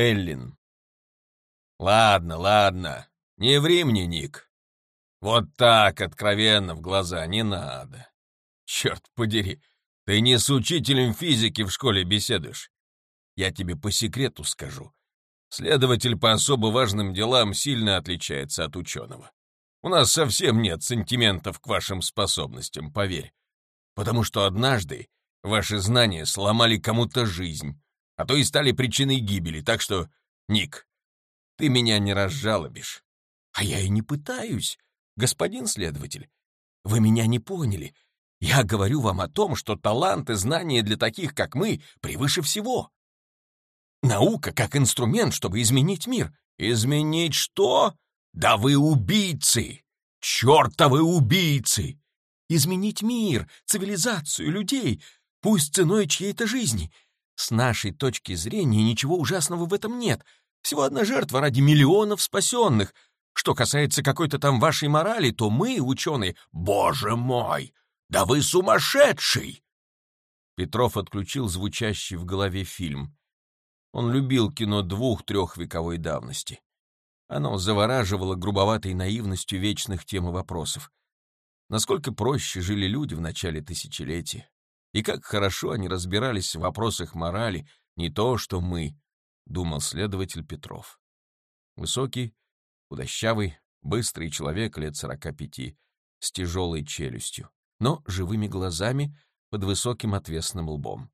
Эллин. «Ладно, ладно, не ври мне, Ник. Вот так откровенно в глаза не надо. Черт подери, ты не с учителем физики в школе беседуешь. Я тебе по секрету скажу. Следователь по особо важным делам сильно отличается от ученого. У нас совсем нет сантиментов к вашим способностям, поверь. Потому что однажды ваши знания сломали кому-то жизнь, а то и стали причиной гибели, так что, Ник, ты меня не разжалобишь. А я и не пытаюсь, господин следователь. Вы меня не поняли. Я говорю вам о том, что талант и знания для таких, как мы, превыше всего. Наука как инструмент, чтобы изменить мир. Изменить что? Да вы убийцы! Чертовы убийцы! Изменить мир, цивилизацию, людей, пусть ценой чьей-то жизни. С нашей точки зрения ничего ужасного в этом нет. Всего одна жертва ради миллионов спасенных. Что касается какой-то там вашей морали, то мы, ученые, боже мой, да вы сумасшедший! Петров отключил звучащий в голове фильм. Он любил кино двух-трехвековой давности. Оно завораживало грубоватой наивностью вечных тем и вопросов. Насколько проще жили люди в начале тысячелетия, и как хорошо они разбирались в вопросах морали, не то что мы, — думал следователь Петров. Высокий, худощавый, быстрый человек лет сорока пяти, с тяжелой челюстью, но живыми глазами под высоким отвесным лбом.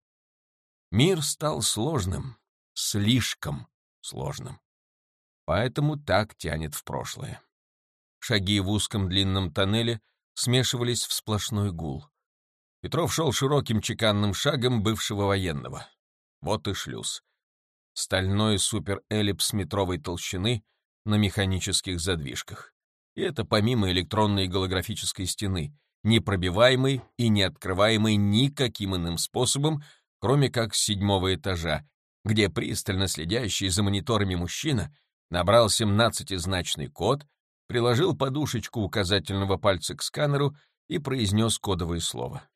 Мир стал сложным, слишком сложным. Поэтому так тянет в прошлое. Шаги в узком длинном тоннеле смешивались в сплошной гул. Петров шел широким чеканным шагом бывшего военного. Вот и шлюз. Стальной суперэллипс метровой толщины на механических задвижках. И это помимо электронной голографической стены, непробиваемой и не открываемой никаким иным способом, кроме как с седьмого этажа, где пристально следящий за мониторами мужчина набрал 17-значный код, приложил подушечку указательного пальца к сканеру и произнес кодовое слово.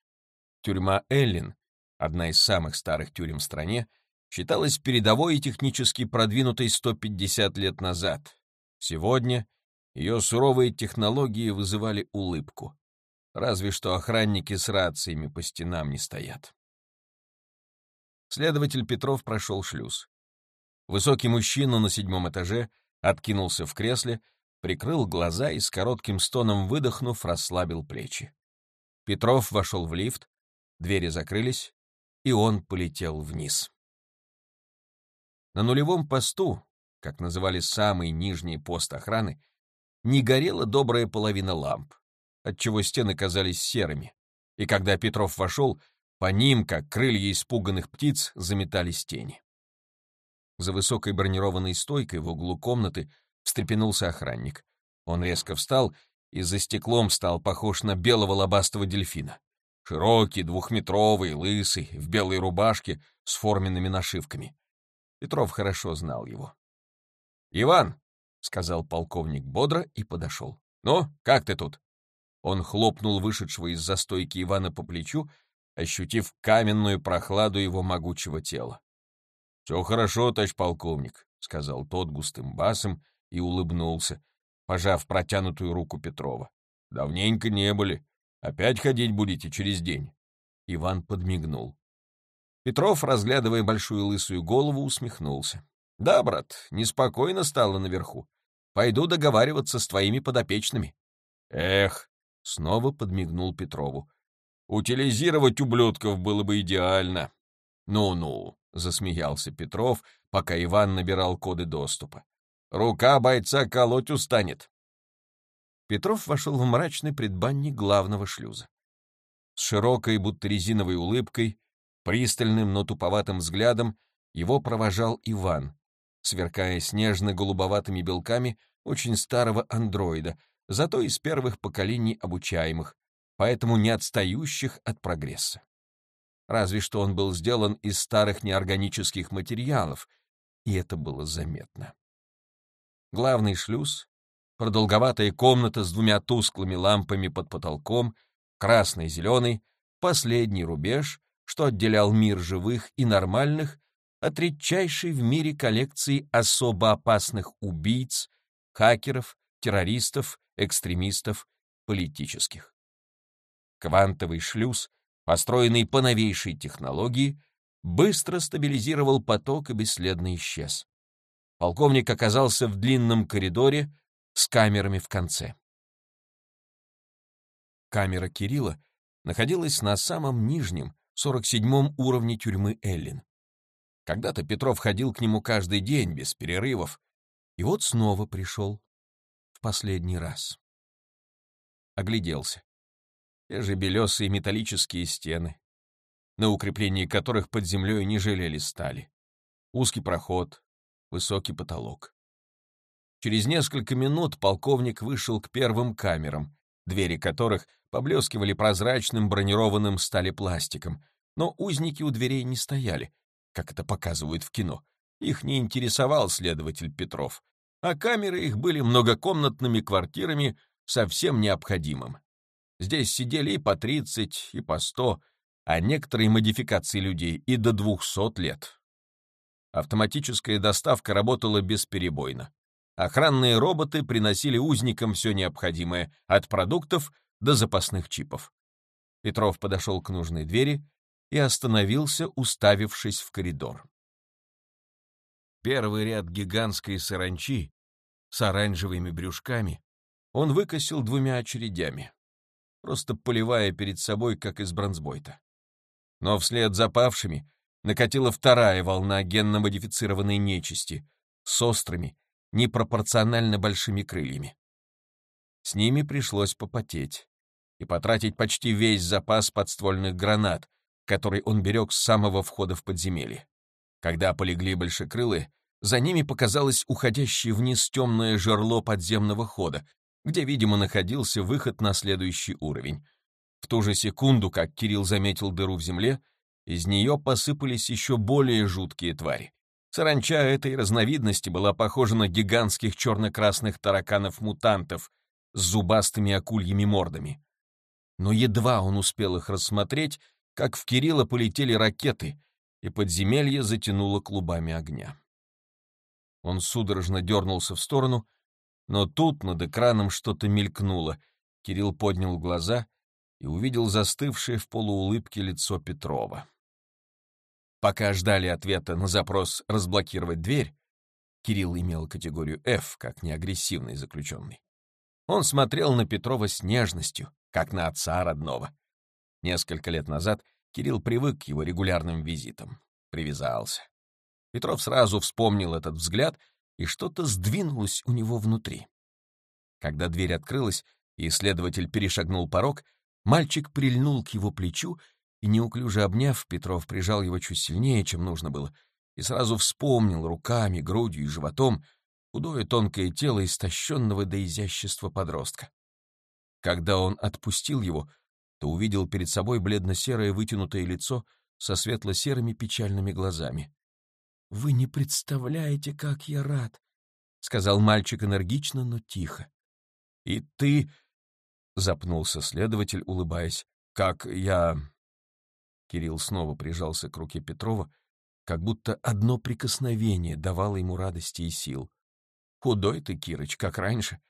Тюрьма Эллин, одна из самых старых тюрем в стране, считалась передовой и технически продвинутой 150 лет назад. Сегодня ее суровые технологии вызывали улыбку. Разве что охранники с рациями по стенам не стоят. Следователь Петров прошел шлюз. Высокий мужчина на седьмом этаже откинулся в кресле, прикрыл глаза и с коротким стоном выдохнув, расслабил плечи. Петров вошел в лифт, двери закрылись, и он полетел вниз. На нулевом посту, как называли самый нижний пост охраны, не горела добрая половина ламп, отчего стены казались серыми, и когда Петров вошел, по ним, как крылья испуганных птиц, заметались тени. За высокой бронированной стойкой в углу комнаты встрепенулся охранник. Он резко встал и за стеклом стал похож на белого лобастого дельфина. Широкий, двухметровый, лысый, в белой рубашке с форменными нашивками. Петров хорошо знал его. «Иван!» — сказал полковник бодро и подошел. «Ну, как ты тут?» Он хлопнул вышедшего из застойки Ивана по плечу ощутив каменную прохладу его могучего тела. — Все хорошо, товарищ полковник, — сказал тот густым басом и улыбнулся, пожав протянутую руку Петрова. — Давненько не были. Опять ходить будете через день. Иван подмигнул. Петров, разглядывая большую лысую голову, усмехнулся. — Да, брат, неспокойно стало наверху. Пойду договариваться с твоими подопечными. — Эх! — снова подмигнул Петрову. Утилизировать ублюдков было бы идеально. Ну-ну, засмеялся Петров, пока Иван набирал коды доступа. Рука бойца колоть устанет. Петров вошел в мрачный предбанник главного шлюза. С широкой, будто резиновой улыбкой, пристальным, но туповатым взглядом его провожал Иван, сверкая снежно-голубоватыми белками очень старого андроида, зато из первых поколений обучаемых, поэтому не отстающих от прогресса. Разве что он был сделан из старых неорганических материалов, и это было заметно. Главный шлюз, продолговатая комната с двумя тусклыми лампами под потолком, красный и зеленый, последний рубеж, что отделял мир живых и нормальных от редчайшей в мире коллекции особо опасных убийц, хакеров, террористов, экстремистов, политических. Квантовый шлюз, построенный по новейшей технологии, быстро стабилизировал поток и бесследно исчез. Полковник оказался в длинном коридоре с камерами в конце. Камера Кирилла находилась на самом нижнем, 47-м уровне тюрьмы Эллин. Когда-то Петров ходил к нему каждый день, без перерывов, и вот снова пришел в последний раз. Огляделся. Те же белесые металлические стены, на укреплении которых под землей не жалели стали. Узкий проход, высокий потолок. Через несколько минут полковник вышел к первым камерам, двери которых поблескивали прозрачным бронированным сталепластиком, но узники у дверей не стояли, как это показывают в кино. Их не интересовал следователь Петров, а камеры их были многокомнатными квартирами совсем необходимым. Здесь сидели и по 30, и по 100, а некоторые модификации людей и до 200 лет. Автоматическая доставка работала бесперебойно. Охранные роботы приносили узникам все необходимое, от продуктов до запасных чипов. Петров подошел к нужной двери и остановился, уставившись в коридор. Первый ряд гигантской саранчи с оранжевыми брюшками он выкосил двумя очередями, просто поливая перед собой, как из бронзбойта. Но вслед за павшими накатила вторая волна генно-модифицированной нечисти с острыми, непропорционально большими крыльями. С ними пришлось попотеть и потратить почти весь запас подствольных гранат, который он берег с самого входа в подземелье. Когда полегли большекрылые, за ними показалось уходящее вниз темное жерло подземного хода, где, видимо, находился выход на следующий уровень. В ту же секунду, как Кирилл заметил дыру в земле, из нее посыпались еще более жуткие твари. Саранча этой разновидности была похожа на гигантских черно-красных тараканов-мутантов с зубастыми акульями мордами. Но едва он успел их рассмотреть, как в Кирилла полетели ракеты, и подземелье затянуло клубами огня. Он судорожно дернулся в сторону, но тут над экраном что-то мелькнуло. Кирилл поднял глаза и увидел застывшее в полуулыбке лицо Петрова. Пока ждали ответа на запрос разблокировать дверь, Кирилл имел категорию F, как неагрессивный заключенный. Он смотрел на Петрова с нежностью, как на отца родного. Несколько лет назад Кирилл привык к его регулярным визитам, привязался. Петров сразу вспомнил этот взгляд, и что-то сдвинулось у него внутри. Когда дверь открылась, и исследователь перешагнул порог, мальчик прильнул к его плечу и, неуклюже обняв, Петров прижал его чуть сильнее, чем нужно было, и сразу вспомнил руками, грудью и животом худое тонкое тело истощенного до изящества подростка. Когда он отпустил его, то увидел перед собой бледно-серое вытянутое лицо со светло-серыми печальными глазами. «Вы не представляете, как я рад!» — сказал мальчик энергично, но тихо. «И ты...» — запнулся следователь, улыбаясь. «Как я...» Кирилл снова прижался к руке Петрова, как будто одно прикосновение давало ему радости и сил. «Худой ты, Кирыч, как раньше.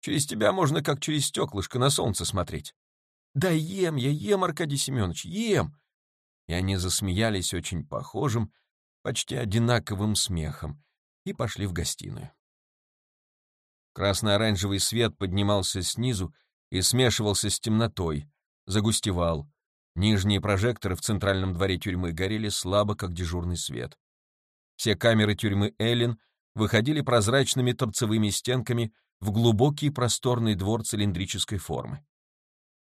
Через тебя можно как через стеклышко на солнце смотреть». «Да ем я, ем, Аркадий Семенович, ем!» И они засмеялись очень похожим, почти одинаковым смехом и пошли в гостиную. Красно-оранжевый свет поднимался снизу и смешивался с темнотой, загустевал, Нижние прожекторы в центральном дворе тюрьмы горели слабо, как дежурный свет. Все камеры тюрьмы Эллен выходили прозрачными торцевыми стенками в глубокий просторный двор цилиндрической формы.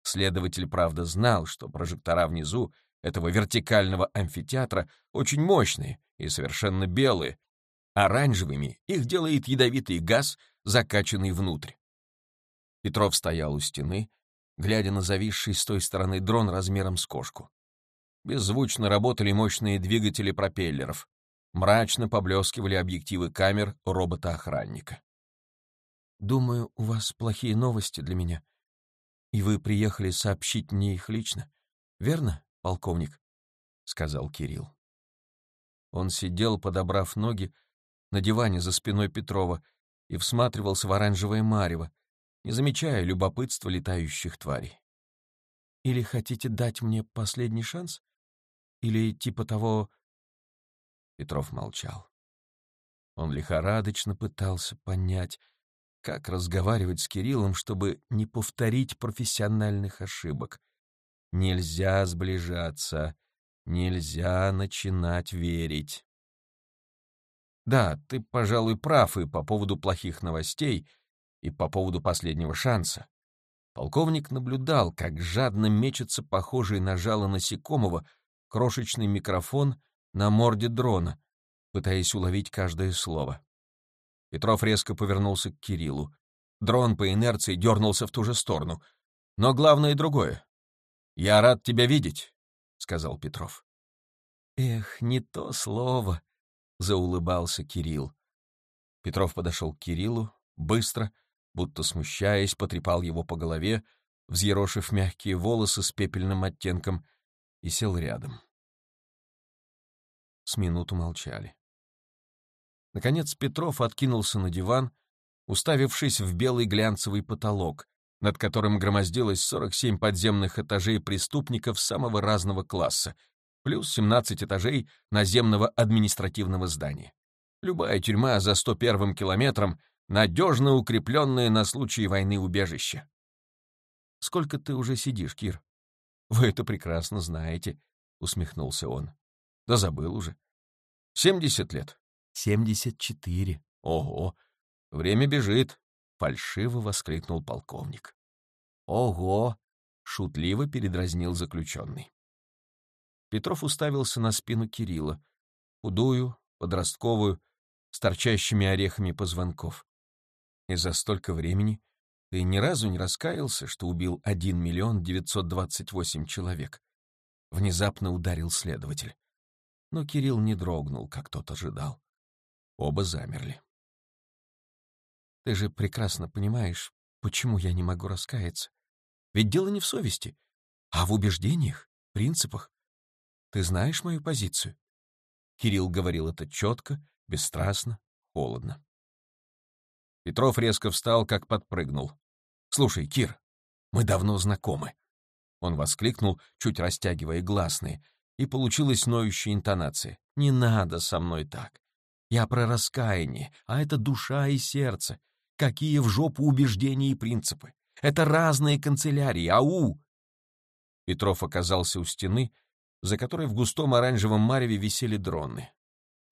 Следователь, правда, знал, что прожектора внизу этого вертикального амфитеатра очень мощные и совершенно белые. Оранжевыми их делает ядовитый газ, закачанный внутрь. Петров стоял у стены, глядя на зависший с той стороны дрон размером с кошку. Беззвучно работали мощные двигатели пропеллеров. Мрачно поблескивали объективы камер робота-охранника. «Думаю, у вас плохие новости для меня, и вы приехали сообщить мне их лично. Верно, полковник?» — сказал Кирилл. Он сидел, подобрав ноги, на диване за спиной Петрова и всматривался в оранжевое марево, не замечая любопытства летающих тварей. «Или хотите дать мне последний шанс? Или типа того...» Петров молчал. Он лихорадочно пытался понять, как разговаривать с Кириллом, чтобы не повторить профессиональных ошибок. Нельзя сближаться, нельзя начинать верить. Да, ты, пожалуй, прав и по поводу плохих новостей, и по поводу последнего шанса. Полковник наблюдал, как жадно мечется похожий на жало насекомого крошечный микрофон на морде дрона, пытаясь уловить каждое слово. Петров резко повернулся к Кириллу. Дрон по инерции дернулся в ту же сторону. Но главное другое. «Я рад тебя видеть», — сказал Петров. «Эх, не то слово», — заулыбался Кирилл. Петров подошел к Кириллу, быстро, будто смущаясь, потрепал его по голове, взъерошив мягкие волосы с пепельным оттенком, и сел рядом. С минуту молчали. Наконец Петров откинулся на диван, уставившись в белый глянцевый потолок, над которым громоздилось 47 подземных этажей преступников самого разного класса, плюс 17 этажей наземного административного здания. Любая тюрьма за 101 километром надежно укрепленное на случай войны убежище. «Сколько ты уже сидишь, Кир?» «Вы это прекрасно знаете», — усмехнулся он. «Да забыл уже. Семьдесят лет». «Семьдесят четыре. Ого! Время бежит!» — фальшиво воскликнул полковник. «Ого!» — шутливо передразнил заключенный. Петров уставился на спину Кирилла, худую, подростковую, с торчащими орехами позвонков. И за столько времени ты ни разу не раскаялся, что убил 1 миллион 928 человек. Внезапно ударил следователь. Но Кирилл не дрогнул, как тот ожидал. Оба замерли. Ты же прекрасно понимаешь, почему я не могу раскаяться. Ведь дело не в совести, а в убеждениях, принципах. Ты знаешь мою позицию? Кирилл говорил это четко, бесстрастно, холодно. Петров резко встал, как подпрыгнул. «Слушай, Кир, мы давно знакомы». Он воскликнул, чуть растягивая гласные, и получилась ноющая интонация. «Не надо со мной так. Я про раскаяние, а это душа и сердце. Какие в жопу убеждения и принципы. Это разные канцелярии, ау!» Петров оказался у стены, за которой в густом оранжевом мареве висели дроны.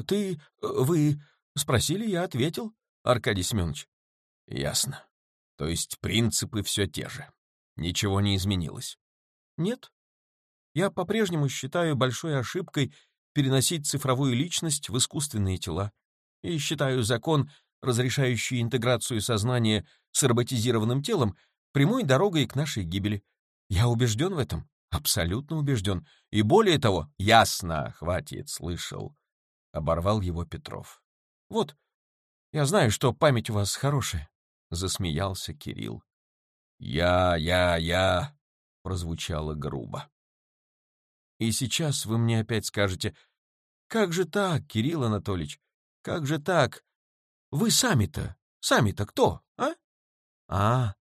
«Ты... вы... спросили, я ответил?» Аркадий Семенович. Ясно. То есть принципы все те же. Ничего не изменилось. Нет. Я по-прежнему считаю большой ошибкой переносить цифровую личность в искусственные тела. И считаю закон, разрешающий интеграцию сознания с роботизированным телом, прямой дорогой к нашей гибели. Я убежден в этом, абсолютно убежден. И более того, ясно, хватит, слышал. Оборвал его Петров. Вот, я знаю, что память у вас хорошая, — засмеялся Кирилл. «Я, я, я!» — прозвучало грубо. «И сейчас вы мне опять скажете, как же так, Кирилл Анатольевич, как же так? Вы сами-то, сами-то кто, а?» «А,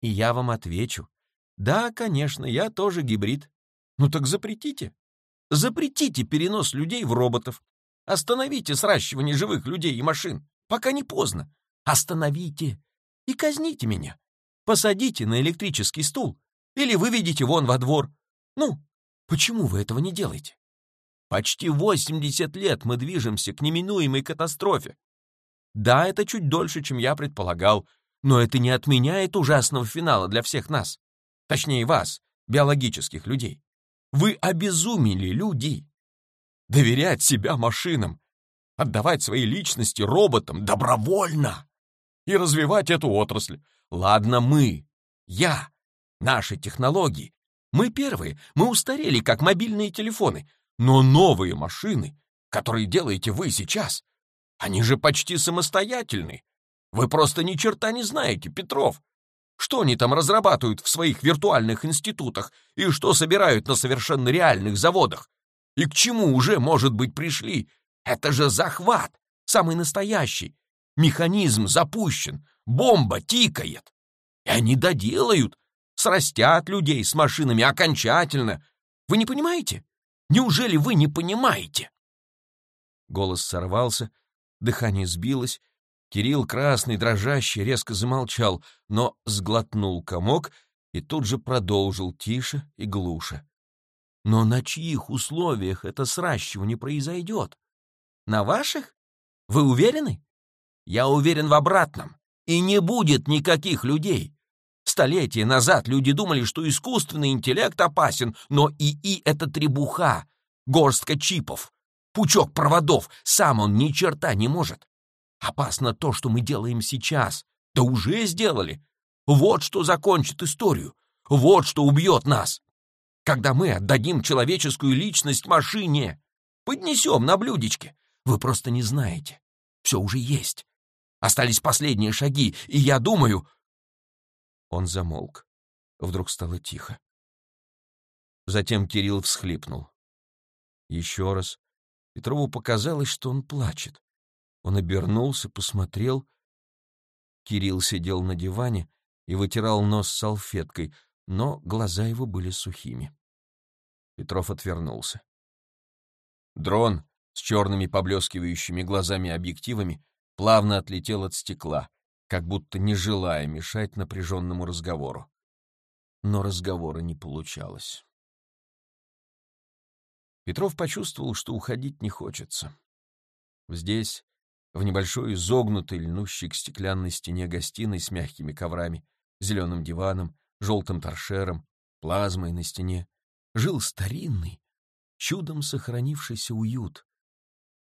и я вам отвечу. Да, конечно, я тоже гибрид. Ну так запретите. Запретите перенос людей в роботов. Остановите сращивание живых людей и машин пока не поздно. Остановите и казните меня. Посадите на электрический стул или выведите вон во двор. Ну, почему вы этого не делаете? Почти 80 лет мы движемся к неминуемой катастрофе. Да, это чуть дольше, чем я предполагал, но это не отменяет ужасного финала для всех нас. Точнее, вас, биологических людей. Вы обезумели, люди. Доверять себя машинам, отдавать свои личности роботам добровольно и развивать эту отрасль. Ладно, мы, я, наши технологии. Мы первые, мы устарели, как мобильные телефоны. Но новые машины, которые делаете вы сейчас, они же почти самостоятельны. Вы просто ни черта не знаете, Петров. Что они там разрабатывают в своих виртуальных институтах и что собирают на совершенно реальных заводах? И к чему уже, может быть, пришли? Это же захват, самый настоящий. Механизм запущен, бомба тикает. И они доделают, срастят людей с машинами окончательно. Вы не понимаете? Неужели вы не понимаете?» Голос сорвался, дыхание сбилось. Кирилл, красный, дрожащий, резко замолчал, но сглотнул комок и тут же продолжил тише и глуше. «Но на чьих условиях это сращивание произойдет? На ваших? Вы уверены? Я уверен в обратном. И не будет никаких людей. Столетия назад люди думали, что искусственный интеллект опасен, но ИИ — это требуха, горстка чипов, пучок проводов, сам он ни черта не может. Опасно то, что мы делаем сейчас. Да уже сделали. Вот что закончит историю. Вот что убьет нас. Когда мы отдадим человеческую личность машине, поднесем на блюдечке. Вы просто не знаете. Все уже есть. Остались последние шаги, и я думаю... Он замолк. Вдруг стало тихо. Затем Кирилл всхлипнул. Еще раз. Петрову показалось, что он плачет. Он обернулся, посмотрел. Кирилл сидел на диване и вытирал нос салфеткой, но глаза его были сухими. Петров отвернулся. Дрон с черными поблескивающими глазами-объективами плавно отлетел от стекла, как будто не желая мешать напряженному разговору. Но разговора не получалось. Петров почувствовал, что уходить не хочется. Здесь, в небольшой изогнутой, льнущей к стеклянной стене гостиной с мягкими коврами, зеленым диваном, желтым торшером, плазмой на стене, жил старинный, чудом сохранившийся уют.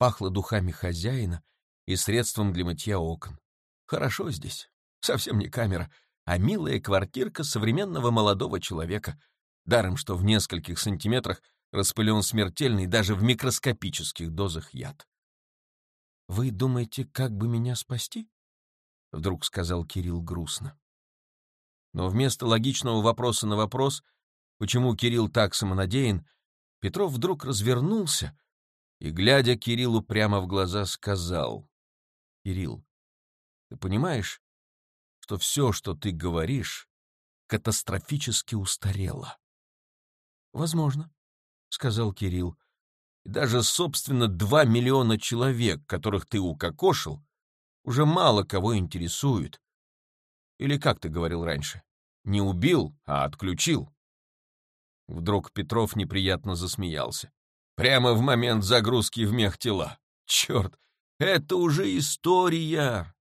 Пахло духами хозяина и средством для мытья окон. Хорошо здесь, совсем не камера, а милая квартирка современного молодого человека, даром что в нескольких сантиметрах распылен смертельный даже в микроскопических дозах яд. «Вы думаете, как бы меня спасти?» — вдруг сказал Кирилл грустно. Но вместо логичного вопроса на вопрос, почему Кирилл так самонадеян, Петров вдруг развернулся и, глядя Кириллу прямо в глаза, сказал, «Кирилл, ты понимаешь, что все, что ты говоришь, катастрофически устарело?» «Возможно», — сказал Кирилл. «И даже, собственно, два миллиона человек, которых ты укокошил, уже мало кого интересует. Или как ты говорил раньше? Не убил, а отключил?» Вдруг Петров неприятно засмеялся. Прямо в момент загрузки в мех тела. Черт, это уже история.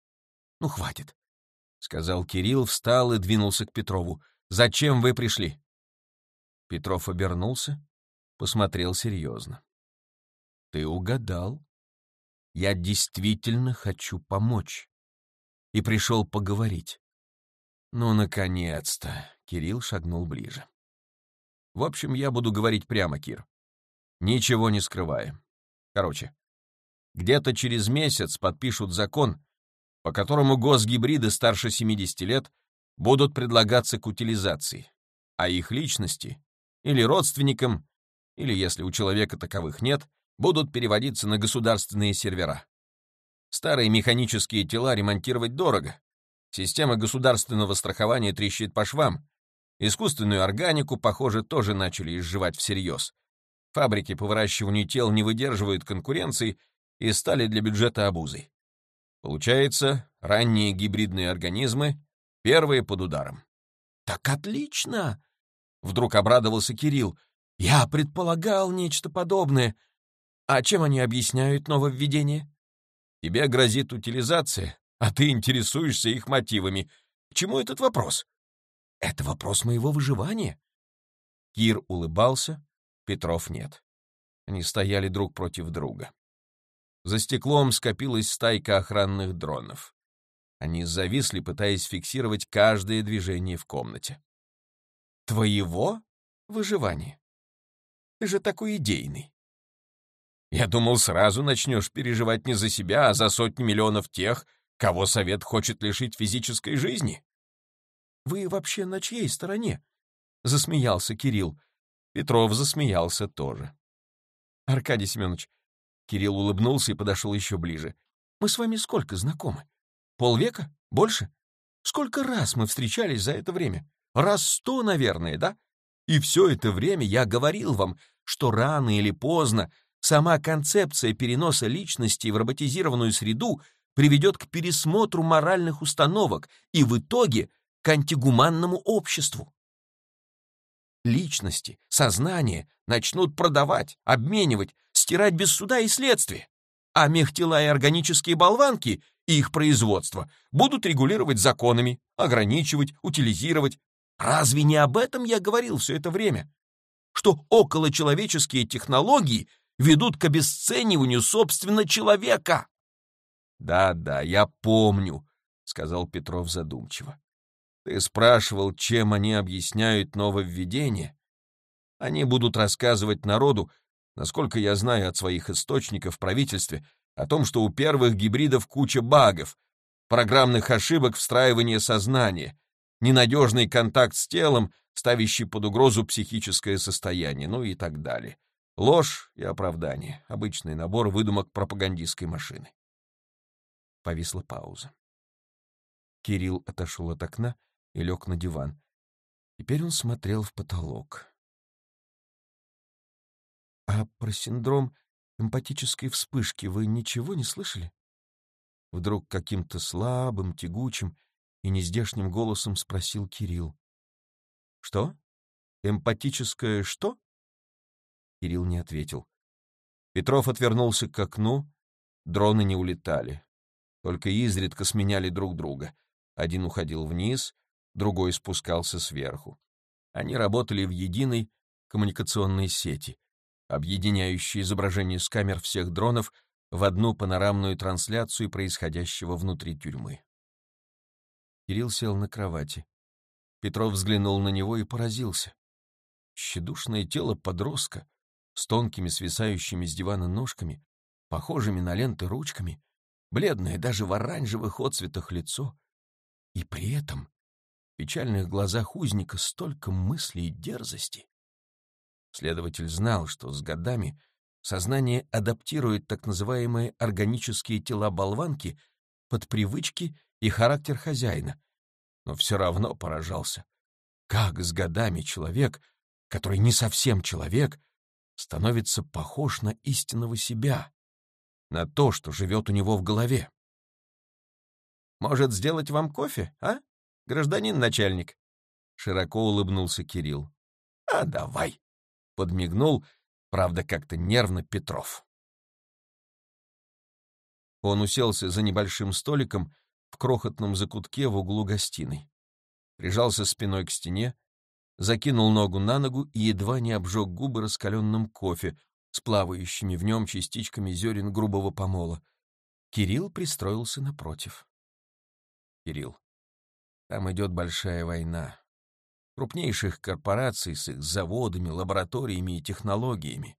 Ну, хватит, — сказал Кирилл, встал и двинулся к Петрову. Зачем вы пришли? Петров обернулся посмотрел серьезно. «Ты угадал. Я действительно хочу помочь. И пришел поговорить. Ну, наконец-то!» — Кирилл шагнул ближе. «В общем, я буду говорить прямо, Кир. Ничего не скрывая. Короче, где-то через месяц подпишут закон, по которому госгибриды старше 70 лет будут предлагаться к утилизации, а их личности или родственникам или, если у человека таковых нет, будут переводиться на государственные сервера. Старые механические тела ремонтировать дорого. Система государственного страхования трещит по швам. Искусственную органику, похоже, тоже начали изживать всерьез. Фабрики по выращиванию тел не выдерживают конкуренции и стали для бюджета обузой. Получается, ранние гибридные организмы — первые под ударом. «Так отлично!» — вдруг обрадовался Кирилл. Я предполагал нечто подобное. А чем они объясняют нововведение? Тебе грозит утилизация, а ты интересуешься их мотивами. К чему этот вопрос? Это вопрос моего выживания. Кир улыбался, Петров нет. Они стояли друг против друга. За стеклом скопилась стайка охранных дронов. Они зависли, пытаясь фиксировать каждое движение в комнате. Твоего выживания? Ты же такой идейный. Я думал, сразу начнешь переживать не за себя, а за сотни миллионов тех, кого совет хочет лишить физической жизни. Вы вообще на чьей стороне? Засмеялся Кирилл. Петров засмеялся тоже. Аркадий Семенович. Кирилл улыбнулся и подошел еще ближе. Мы с вами сколько знакомы? Полвека? Больше? Сколько раз мы встречались за это время? Раз сто, наверное, да? И все это время я говорил вам, что рано или поздно сама концепция переноса личности в роботизированную среду приведет к пересмотру моральных установок и в итоге к антигуманному обществу. Личности, сознание начнут продавать, обменивать, стирать без суда и следствия, а мехтела и органические болванки и их производство будут регулировать законами, ограничивать, утилизировать. Разве не об этом я говорил все это время? Что околочеловеческие технологии ведут к обесцениванию собственно человека. «Да-да, я помню», — сказал Петров задумчиво. «Ты спрашивал, чем они объясняют нововведение? Они будут рассказывать народу, насколько я знаю от своих источников в правительстве, о том, что у первых гибридов куча багов, программных ошибок встраивания сознания, ненадежный контакт с телом, ставящий под угрозу психическое состояние, ну и так далее. Ложь и оправдание — обычный набор выдумок пропагандистской машины. Повисла пауза. Кирилл отошел от окна и лег на диван. Теперь он смотрел в потолок. «А про синдром эмпатической вспышки вы ничего не слышали?» Вдруг каким-то слабым, тягучим и нездешним голосом спросил Кирилл. «Что? Эмпатическое что?» Кирилл не ответил. Петров отвернулся к окну, дроны не улетали только изредка сменяли друг друга. Один уходил вниз, другой спускался сверху. Они работали в единой коммуникационной сети, объединяющей изображение с камер всех дронов в одну панорамную трансляцию происходящего внутри тюрьмы. Кирилл сел на кровати. Петров взглянул на него и поразился. Щедушное тело подростка с тонкими свисающими с дивана ножками, похожими на ленты ручками, бледное даже в оранжевых отцветах лицо, и при этом печальных глазах узника столько мыслей и дерзости. Следователь знал, что с годами сознание адаптирует так называемые органические тела болванки под привычки и характер хозяина, но все равно поражался. Как с годами человек, который не совсем человек, становится похож на истинного себя, на то, что живет у него в голове. «Может, сделать вам кофе, а, гражданин начальник?» Широко улыбнулся Кирилл. «А давай!» — подмигнул, правда, как-то нервно Петров. Он уселся за небольшим столиком в крохотном закутке в углу гостиной. Прижался спиной к стене, закинул ногу на ногу и едва не обжег губы раскаленным кофе, с плавающими в нем частичками зерен грубого помола. Кирилл пристроился напротив. Кирилл, там идет большая война. Крупнейших корпораций с их заводами, лабораториями и технологиями.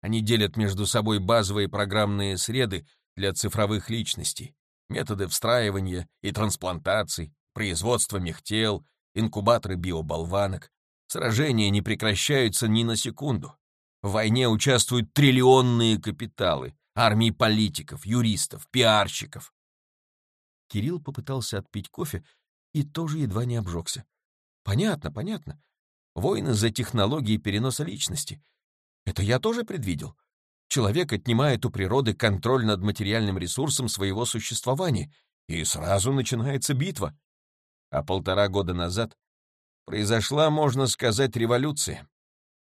Они делят между собой базовые программные среды для цифровых личностей, методы встраивания и трансплантаций, производство мехтел, инкубаторы биоболванок. Сражения не прекращаются ни на секунду. В войне участвуют триллионные капиталы, армии политиков, юристов, пиарщиков. Кирилл попытался отпить кофе и тоже едва не обжегся. Понятно, понятно. Войны за технологии переноса личности. Это я тоже предвидел. Человек отнимает у природы контроль над материальным ресурсом своего существования, и сразу начинается битва. А полтора года назад произошла, можно сказать, революция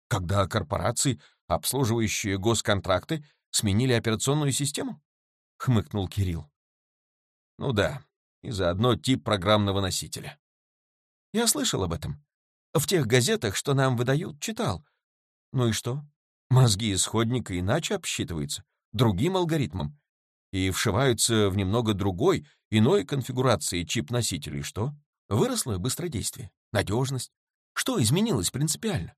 когда корпорации, обслуживающие госконтракты, сменили операционную систему? — хмыкнул Кирилл. Ну да, и заодно тип программного носителя. Я слышал об этом. В тех газетах, что нам выдают, читал. Ну и что? Мозги исходника иначе обсчитываются, другим алгоритмом, и вшиваются в немного другой, иной конфигурации чип-носителей. Что? Выросло быстродействие, надежность. Что изменилось принципиально?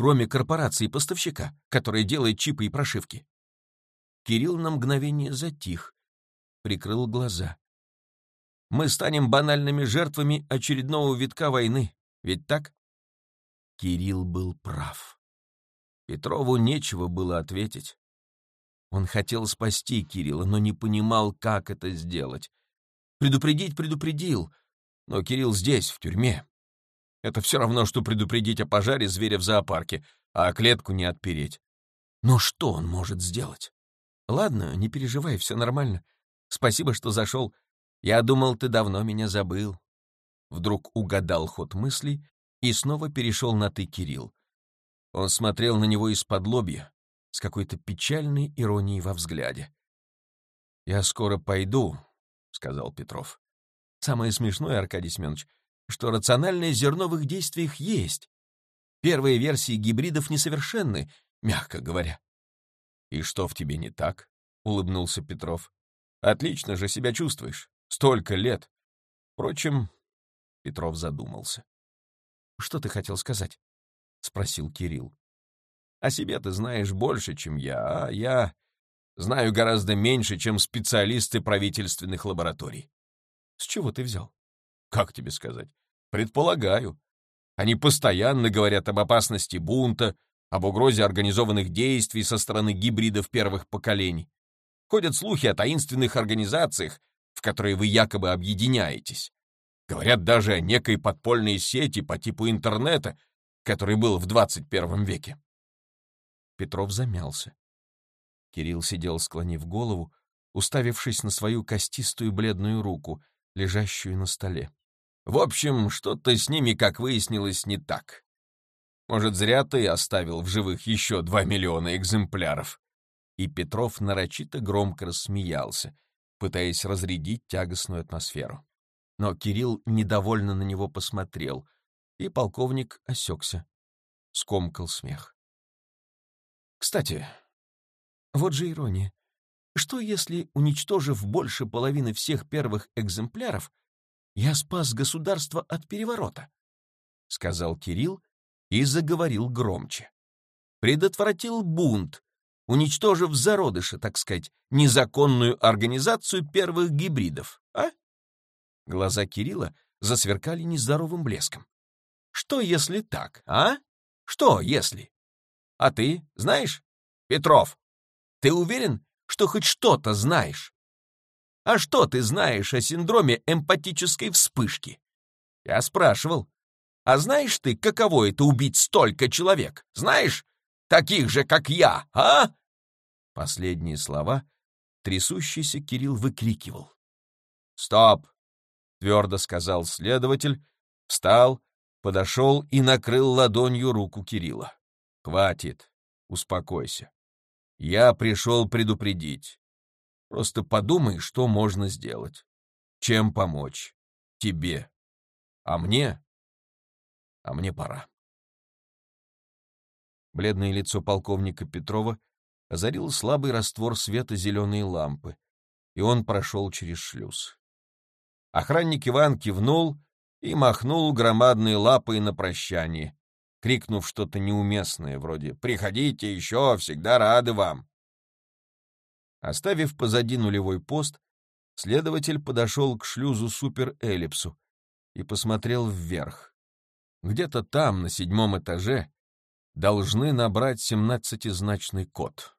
кроме корпорации-поставщика, которая делает чипы и прошивки. Кирилл на мгновение затих, прикрыл глаза. Мы станем банальными жертвами очередного витка войны, ведь так? Кирилл был прав. Петрову нечего было ответить. Он хотел спасти Кирилла, но не понимал, как это сделать. Предупредить предупредил, но Кирилл здесь, в тюрьме. Это все равно, что предупредить о пожаре зверя в зоопарке, а клетку не отпереть. Но что он может сделать? Ладно, не переживай, все нормально. Спасибо, что зашел. Я думал, ты давно меня забыл. Вдруг угадал ход мыслей и снова перешел на «ты, Кирилл». Он смотрел на него из-под лобья, с какой-то печальной иронией во взгляде. «Я скоро пойду», — сказал Петров. «Самое смешное, Аркадий Семенович, что рациональное зерно в их действиях есть. Первые версии гибридов несовершенны, мягко говоря». «И что в тебе не так?» — улыбнулся Петров. «Отлично же себя чувствуешь. Столько лет. Впрочем...» Петров задумался. «Что ты хотел сказать?» — спросил Кирилл. «О себе ты знаешь больше, чем я, а я знаю гораздо меньше, чем специалисты правительственных лабораторий». «С чего ты взял?» «Как тебе сказать? Предполагаю. Они постоянно говорят об опасности бунта, об угрозе организованных действий со стороны гибридов первых поколений. Ходят слухи о таинственных организациях, в которые вы якобы объединяетесь. Говорят даже о некой подпольной сети по типу интернета, который был в 21 веке. Петров замялся. Кирилл сидел, склонив голову, уставившись на свою костистую бледную руку, лежащую на столе. В общем, что-то с ними, как выяснилось, не так. Может, зря ты оставил в живых еще два миллиона экземпляров. И Петров нарочито громко рассмеялся, пытаясь разрядить тягостную атмосферу. Но Кирилл недовольно на него посмотрел — и полковник осекся, скомкал смех. Кстати, вот же ирония. Что если, уничтожив больше половины всех первых экземпляров, я спас государство от переворота? Сказал Кирилл и заговорил громче. Предотвратил бунт, уничтожив зародыша, так сказать, незаконную организацию первых гибридов, а? Глаза Кирилла засверкали нездоровым блеском. Что, если так, а? Что, если? А ты знаешь? Петров, ты уверен, что хоть что-то знаешь? А что ты знаешь о синдроме эмпатической вспышки? Я спрашивал. А знаешь ты, каково это убить столько человек? Знаешь? Таких же, как я, а? Последние слова трясущийся Кирилл выкрикивал. «Стоп!» — твердо сказал следователь, встал подошел и накрыл ладонью руку Кирилла. «Хватит, успокойся. Я пришел предупредить. Просто подумай, что можно сделать. Чем помочь? Тебе. А мне? А мне пора». Бледное лицо полковника Петрова озарил слабый раствор света зеленой лампы, и он прошел через шлюз. Охранник Иван кивнул и махнул громадной лапой на прощание, крикнув что-то неуместное, вроде «Приходите еще, всегда рады вам». Оставив позади нулевой пост, следователь подошел к шлюзу суперэллипсу и посмотрел вверх. Где-то там, на седьмом этаже, должны набрать семнадцатизначный код.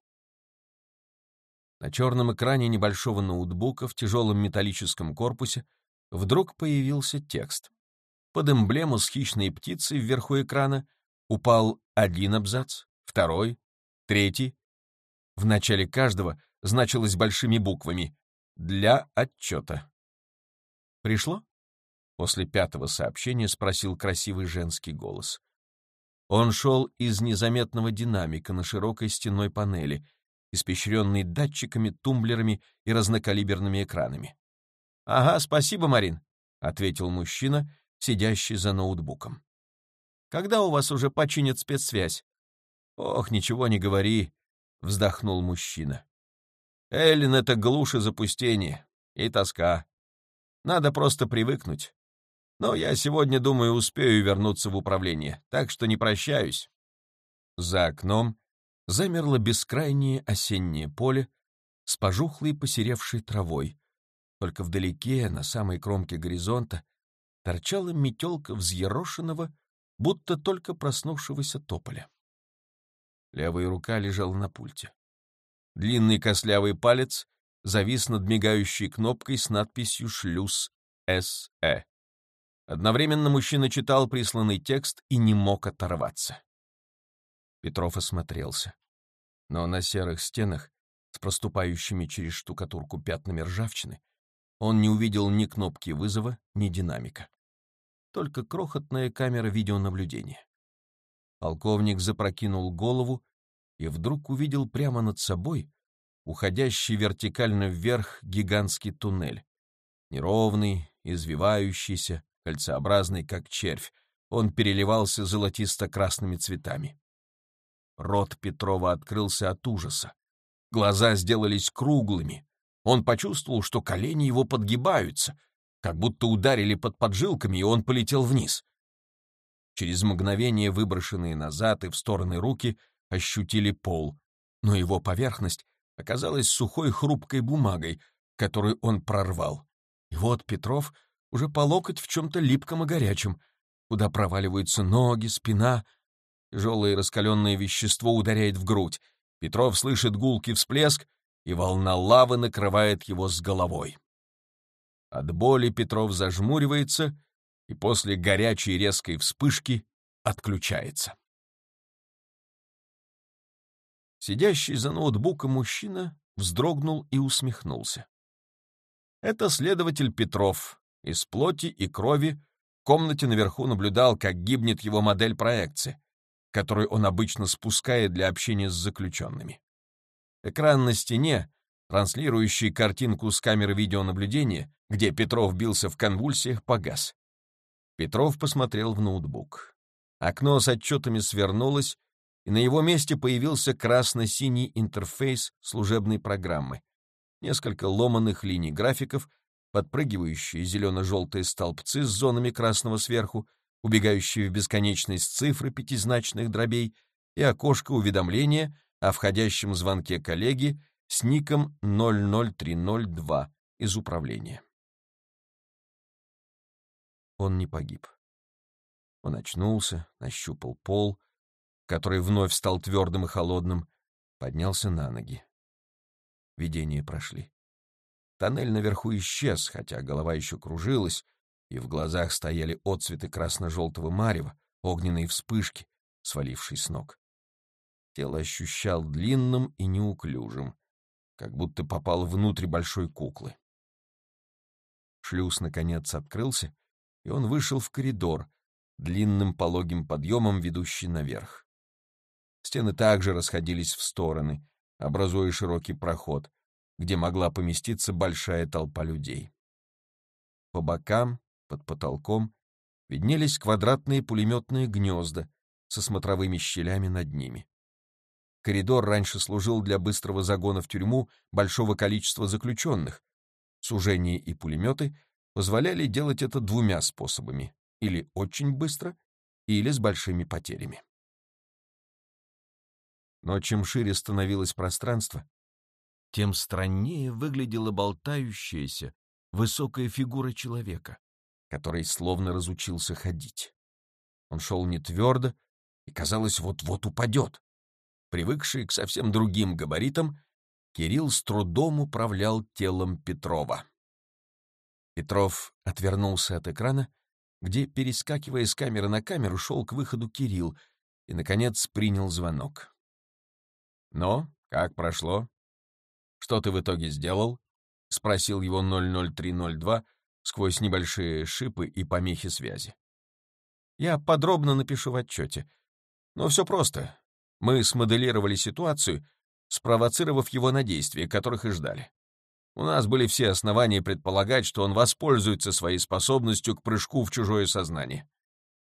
На черном экране небольшого ноутбука в тяжелом металлическом корпусе вдруг появился текст. Под эмблему с хищной птицей вверху экрана упал один абзац, второй, третий. В начале каждого значилось большими буквами «Для отчета». «Пришло?» После пятого сообщения спросил красивый женский голос. Он шел из незаметного динамика на широкой стенной панели, испещренной датчиками, тумблерами и разнокалиберными экранами. «Ага, спасибо, Марин», — ответил мужчина, сидящий за ноутбуком. «Когда у вас уже починят спецсвязь?» «Ох, ничего не говори», — вздохнул мужчина. «Эллен — это глушь и запустение, и тоска. Надо просто привыкнуть. Но я сегодня, думаю, успею вернуться в управление, так что не прощаюсь». За окном замерло бескрайнее осеннее поле с пожухлой посеревшей травой, только вдалеке, на самой кромке горизонта, торчала метелка взъерошенного, будто только проснувшегося тополя. Левая рука лежала на пульте. Длинный костлявый палец завис над мигающей кнопкой с надписью «Шлюз С.Э». Одновременно мужчина читал присланный текст и не мог оторваться. Петров осмотрелся. Но на серых стенах, с проступающими через штукатурку пятнами ржавчины, он не увидел ни кнопки вызова, ни динамика. Только крохотная камера видеонаблюдения. Полковник запрокинул голову и вдруг увидел прямо над собой уходящий вертикально вверх гигантский туннель. Неровный, извивающийся, кольцеобразный, как червь, он переливался золотисто-красными цветами. Рот Петрова открылся от ужаса. Глаза сделались круглыми. Он почувствовал, что колени его подгибаются, как будто ударили под поджилками, и он полетел вниз. Через мгновение выброшенные назад и в стороны руки ощутили пол, но его поверхность оказалась сухой хрупкой бумагой, которую он прорвал. И вот Петров уже по локоть в чем-то липком и горячем, куда проваливаются ноги, спина. Тяжелое раскаленное вещество ударяет в грудь. Петров слышит гулкий всплеск, и волна лавы накрывает его с головой. От боли Петров зажмуривается и после горячей резкой вспышки отключается. Сидящий за ноутбуком мужчина вздрогнул и усмехнулся. Это следователь Петров, из плоти и крови, в комнате наверху наблюдал, как гибнет его модель проекции, которую он обычно спускает для общения с заключенными. Экран на стене, транслирующий картинку с камеры видеонаблюдения, где Петров бился в конвульсиях, погас. Петров посмотрел в ноутбук. Окно с отчетами свернулось, и на его месте появился красно-синий интерфейс служебной программы. Несколько ломаных линий графиков, подпрыгивающие зелено-желтые столбцы с зонами красного сверху, убегающие в бесконечность цифры пятизначных дробей и окошко уведомления о входящем звонке коллеги с ником 00302 из управления. Он не погиб. Он очнулся, нащупал пол, который вновь стал твердым и холодным, поднялся на ноги. Видения прошли. Тоннель наверху исчез, хотя голова еще кружилась, и в глазах стояли отцветы красно-желтого марева, огненные вспышки, свалившие с ног. Тело ощущал длинным и неуклюжим, как будто попал внутрь большой куклы. Шлюз, наконец, открылся, и он вышел в коридор, длинным пологим подъемом, ведущий наверх. Стены также расходились в стороны, образуя широкий проход, где могла поместиться большая толпа людей. По бокам, под потолком, виднелись квадратные пулеметные гнезда со смотровыми щелями над ними. Коридор раньше служил для быстрого загона в тюрьму большого количества заключенных. Сужения и пулеметы позволяли делать это двумя способами — или очень быстро, или с большими потерями. Но чем шире становилось пространство, тем страннее выглядела болтающаяся высокая фигура человека, который словно разучился ходить. Он шел не твердо и, казалось, вот-вот упадет. Привыкший к совсем другим габаритам, Кирилл с трудом управлял телом Петрова. Петров отвернулся от экрана, где, перескакивая с камеры на камеру, шел к выходу Кирилл и, наконец, принял звонок. «Но, как прошло? Что ты в итоге сделал?» — спросил его 00302 сквозь небольшие шипы и помехи связи. «Я подробно напишу в отчете. Но все просто. Мы смоделировали ситуацию, спровоцировав его на действия, которых и ждали. У нас были все основания предполагать, что он воспользуется своей способностью к прыжку в чужое сознание.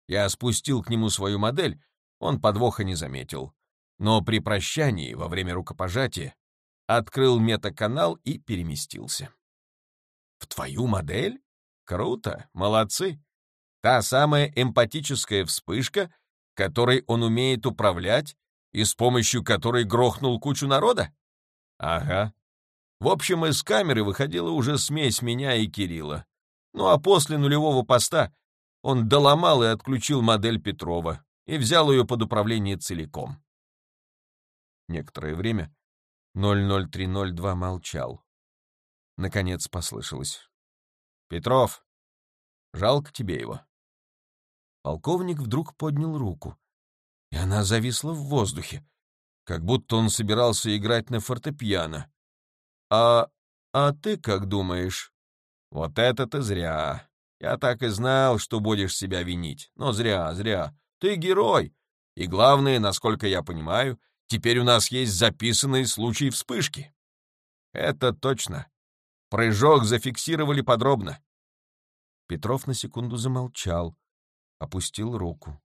Я спустил к нему свою модель, он подвоха не заметил. Но при прощании, во время рукопожатия, открыл метаканал и переместился. «В твою модель? Круто, молодцы! Та самая эмпатическая вспышка, которой он умеет управлять и с помощью которой грохнул кучу народа? Ага. В общем, из камеры выходила уже смесь меня и Кирилла. Ну а после нулевого поста он доломал и отключил модель Петрова и взял ее под управление целиком. Некоторое время 00302 молчал. Наконец послышалось. «Петров, жалко тебе его». Полковник вдруг поднял руку, и она зависла в воздухе, как будто он собирался играть на фортепиано. «А... а ты как думаешь?» «Вот это ты зря. Я так и знал, что будешь себя винить. Но зря, зря. Ты герой. И главное, насколько я понимаю, теперь у нас есть записанные случаи вспышки». «Это точно. Прыжок зафиксировали подробно». Петров на секунду замолчал, опустил руку.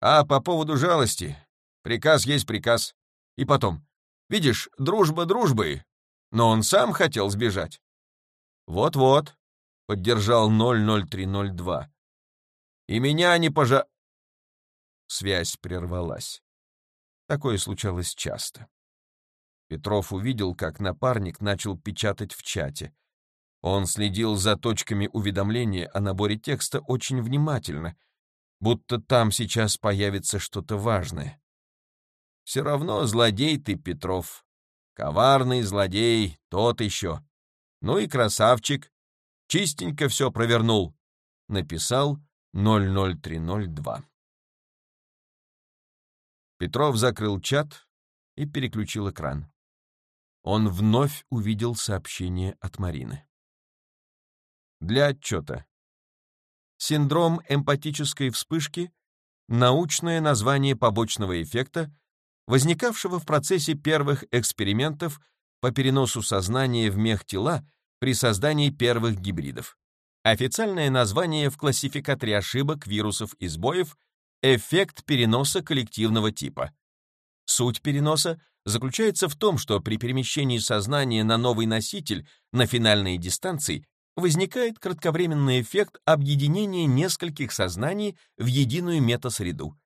«А по поводу жалости, приказ есть приказ. И потом, видишь, дружба дружбой, но он сам хотел сбежать». «Вот-вот», — поддержал 00302. «И меня не пожа...» Связь прервалась. Такое случалось часто. Петров увидел, как напарник начал печатать в чате. Он следил за точками уведомления о наборе текста очень внимательно, будто там сейчас появится что-то важное. Все равно злодей ты, Петров. Коварный злодей, тот еще. Ну и красавчик. Чистенько все провернул. Написал 00302. Петров закрыл чат и переключил экран. Он вновь увидел сообщение от Марины. Для отчета. Синдром эмпатической вспышки — научное название побочного эффекта, возникавшего в процессе первых экспериментов по переносу сознания в мех тела при создании первых гибридов. Официальное название в классификаторе ошибок, вирусов и сбоев — эффект переноса коллективного типа. Суть переноса заключается в том, что при перемещении сознания на новый носитель на финальной дистанции возникает кратковременный эффект объединения нескольких сознаний в единую метасреду.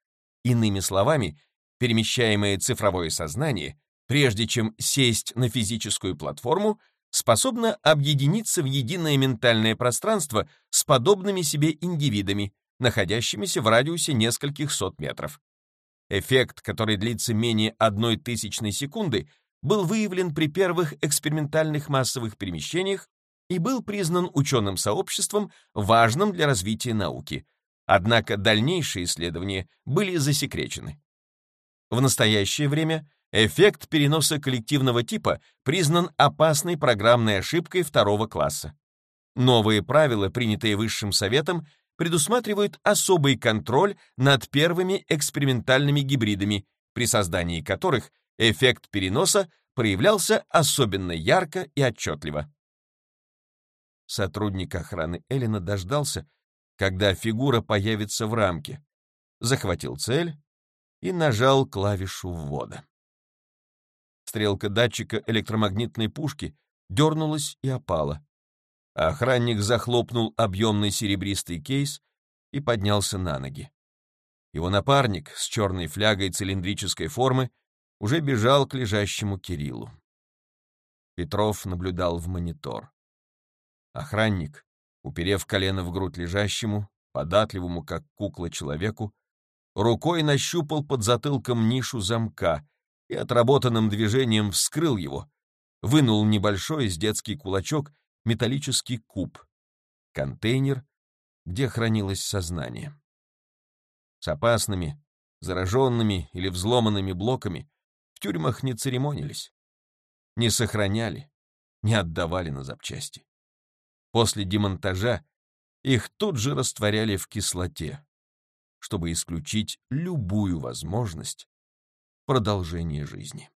Иными словами, перемещаемое цифровое сознание, прежде чем сесть на физическую платформу, способно объединиться в единое ментальное пространство с подобными себе индивидами, находящимися в радиусе нескольких сот метров. Эффект, который длится менее одной тысячной секунды, был выявлен при первых экспериментальных массовых перемещениях и был признан ученым сообществом важным для развития науки. Однако дальнейшие исследования были засекречены. В настоящее время эффект переноса коллективного типа признан опасной программной ошибкой второго класса. Новые правила, принятые Высшим Советом, предусматривают особый контроль над первыми экспериментальными гибридами, при создании которых эффект переноса проявлялся особенно ярко и отчетливо. Сотрудник охраны Эллина дождался, когда фигура появится в рамке, захватил цель и нажал клавишу ввода. Стрелка датчика электромагнитной пушки дернулась и опала. Охранник захлопнул объемный серебристый кейс и поднялся на ноги. Его напарник с черной флягой цилиндрической формы уже бежал к лежащему Кириллу. Петров наблюдал в монитор. Охранник, уперев колено в грудь лежащему, податливому, как кукла человеку, рукой нащупал под затылком нишу замка и отработанным движением вскрыл его, вынул небольшой из детский кулачок металлический куб, контейнер, где хранилось сознание. С опасными, зараженными или взломанными блоками в тюрьмах не церемонились, не сохраняли, не отдавали на запчасти. После демонтажа их тут же растворяли в кислоте, чтобы исключить любую возможность продолжения жизни.